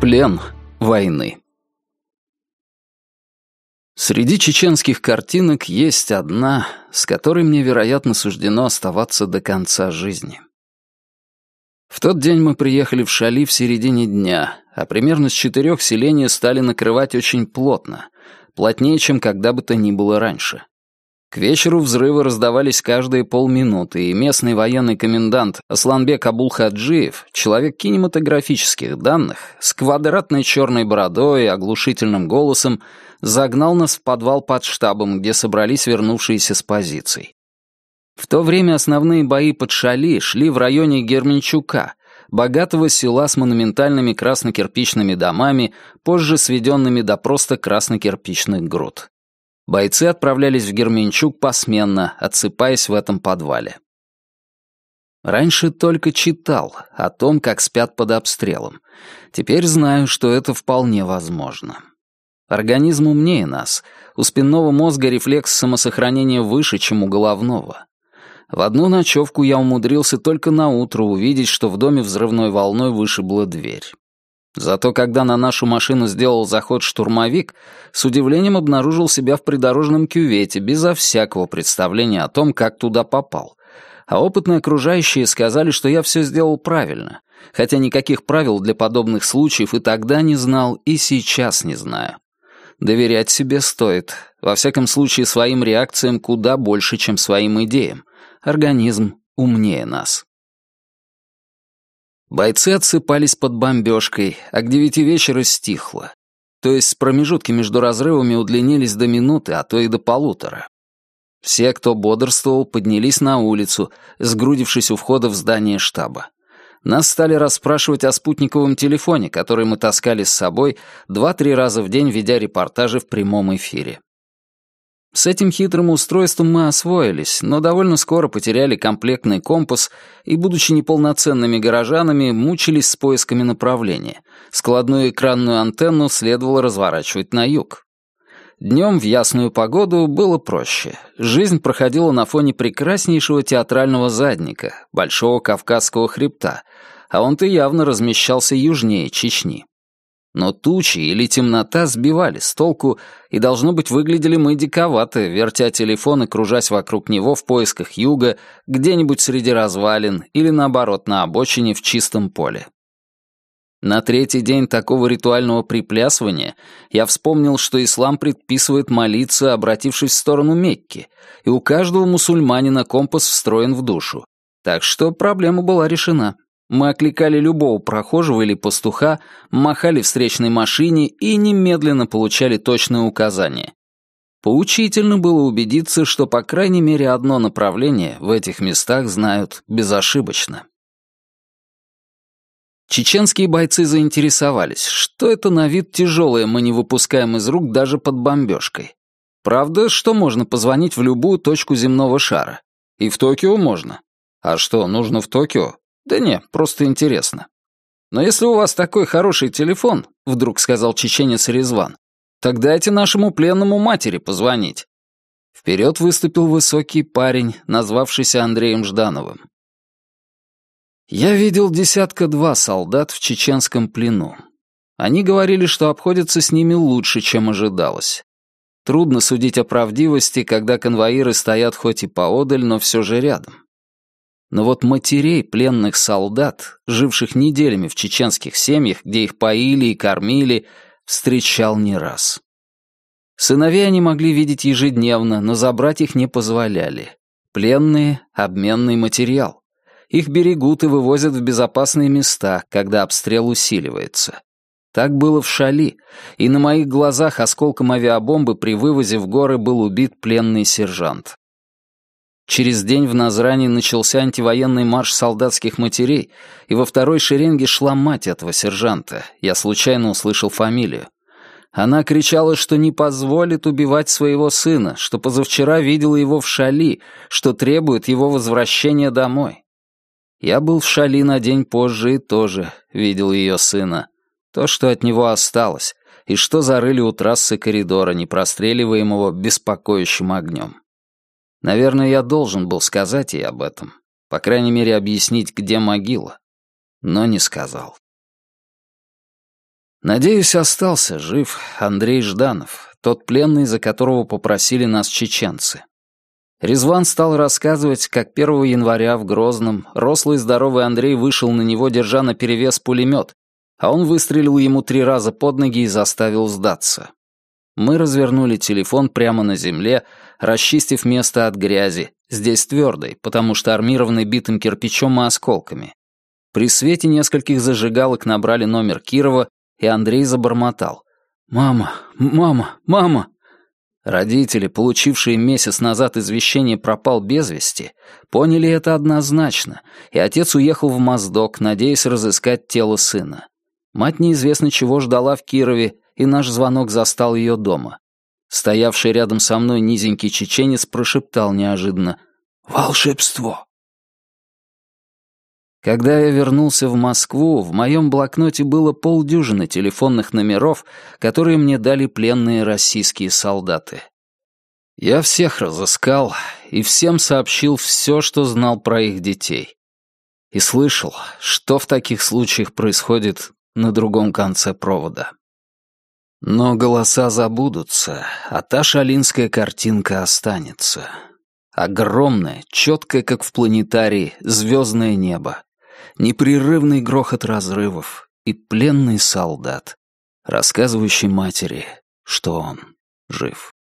Плен войны. Среди чеченских картинок есть одна, с которой мне, вероятно, суждено оставаться до конца жизни. В тот день мы приехали в Шали в середине дня, а примерно с четырех селения стали накрывать очень плотно, плотнее, чем когда бы то ни было раньше. К вечеру взрывы раздавались каждые полминуты, и местный военный комендант Асланбек Абулхаджиев, человек кинематографических данных, с квадратной черной бородой и оглушительным голосом, загнал нас в подвал под штабом, где собрались вернувшиеся с позиций. В то время основные бои под Шали шли в районе Герменчука, богатого села с монументальными краснокирпичными домами, позже сведенными до просто краснокирпичных груд. Бойцы отправлялись в Герменчук посменно, отсыпаясь в этом подвале. Раньше только читал о том, как спят под обстрелом. Теперь знаю, что это вполне возможно. Организм умнее нас. У спинного мозга рефлекс самосохранения выше, чем у головного. В одну ночевку я умудрился только на утро увидеть, что в доме взрывной волной вышибла дверь. Зато когда на нашу машину сделал заход штурмовик, с удивлением обнаружил себя в придорожном кювете, безо всякого представления о том, как туда попал. А опытные окружающие сказали, что я все сделал правильно, хотя никаких правил для подобных случаев и тогда не знал, и сейчас не знаю. Доверять себе стоит, во всяком случае своим реакциям куда больше, чем своим идеям. Организм умнее нас. Бойцы отсыпались под бомбежкой, а к девяти вечера стихло. То есть промежутки между разрывами удлинились до минуты, а то и до полутора. Все, кто бодрствовал, поднялись на улицу, сгрудившись у входа в здание штаба. Нас стали расспрашивать о спутниковом телефоне, который мы таскали с собой два-три раза в день, ведя репортажи в прямом эфире. С этим хитрым устройством мы освоились, но довольно скоро потеряли комплектный компас и, будучи неполноценными горожанами, мучились с поисками направления. Складную экранную антенну следовало разворачивать на юг. Днем в ясную погоду было проще. Жизнь проходила на фоне прекраснейшего театрального задника, Большого Кавказского хребта, а он-то явно размещался южнее Чечни. Но тучи или темнота сбивали с толку, и, должно быть, выглядели мы диковато, вертя телефон и кружась вокруг него в поисках юга, где-нибудь среди развалин или, наоборот, на обочине в чистом поле. На третий день такого ритуального приплясывания я вспомнил, что ислам предписывает молиться, обратившись в сторону Мекки, и у каждого мусульманина компас встроен в душу. Так что проблема была решена. Мы окликали любого прохожего или пастуха, махали встречной машине и немедленно получали точные указания. Поучительно было убедиться, что по крайней мере одно направление в этих местах знают безошибочно. Чеченские бойцы заинтересовались, что это на вид тяжелое мы не выпускаем из рук даже под бомбежкой. Правда, что можно позвонить в любую точку земного шара. И в Токио можно. А что, нужно в Токио? «Да не, просто интересно. Но если у вас такой хороший телефон, — вдруг сказал чеченец Резван, — так дайте нашему пленному матери позвонить». Вперед выступил высокий парень, назвавшийся Андреем Ждановым. Я видел десятка-два солдат в чеченском плену. Они говорили, что обходятся с ними лучше, чем ожидалось. Трудно судить о правдивости, когда конвоиры стоят хоть и поодаль, но все же рядом. Но вот матерей пленных солдат, живших неделями в чеченских семьях, где их поили и кормили, встречал не раз. Сыновей они могли видеть ежедневно, но забрать их не позволяли. Пленные — обменный материал. Их берегут и вывозят в безопасные места, когда обстрел усиливается. Так было в Шали, и на моих глазах осколком авиабомбы при вывозе в горы был убит пленный сержант. Через день в Назране начался антивоенный марш солдатских матерей, и во второй шеренге шла мать этого сержанта. Я случайно услышал фамилию. Она кричала, что не позволит убивать своего сына, что позавчера видела его в Шали, что требует его возвращения домой. Я был в Шали на день позже и тоже видел ее сына. То, что от него осталось, и что зарыли у трассы коридора, не простреливаемого беспокоящим огнем. Наверное, я должен был сказать ей об этом. По крайней мере, объяснить, где могила. Но не сказал. Надеюсь, остался жив Андрей Жданов, тот пленный, за которого попросили нас чеченцы. Резван стал рассказывать, как 1 января в Грозном рослый здоровый Андрей вышел на него, держа наперевес пулемет, а он выстрелил ему три раза под ноги и заставил сдаться. Мы развернули телефон прямо на земле, расчистив место от грязи, здесь твердой, потому что армированный битым кирпичом и осколками. При свете нескольких зажигалок набрали номер Кирова, и Андрей забормотал. «Мама, мама, мама!» Родители, получившие месяц назад извещение «пропал без вести», поняли это однозначно, и отец уехал в Моздок, надеясь разыскать тело сына. Мать неизвестно чего ждала в Кирове, и наш звонок застал ее дома. Стоявший рядом со мной низенький чеченец прошептал неожиданно «Волшебство!». Когда я вернулся в Москву, в моем блокноте было полдюжины телефонных номеров, которые мне дали пленные российские солдаты. Я всех разыскал и всем сообщил все, что знал про их детей. И слышал, что в таких случаях происходит на другом конце провода. Но голоса забудутся, а та шалинская картинка останется. Огромное, четкое, как в планетарии, звездное небо непрерывный грохот разрывов и пленный солдат, рассказывающий матери, что он жив.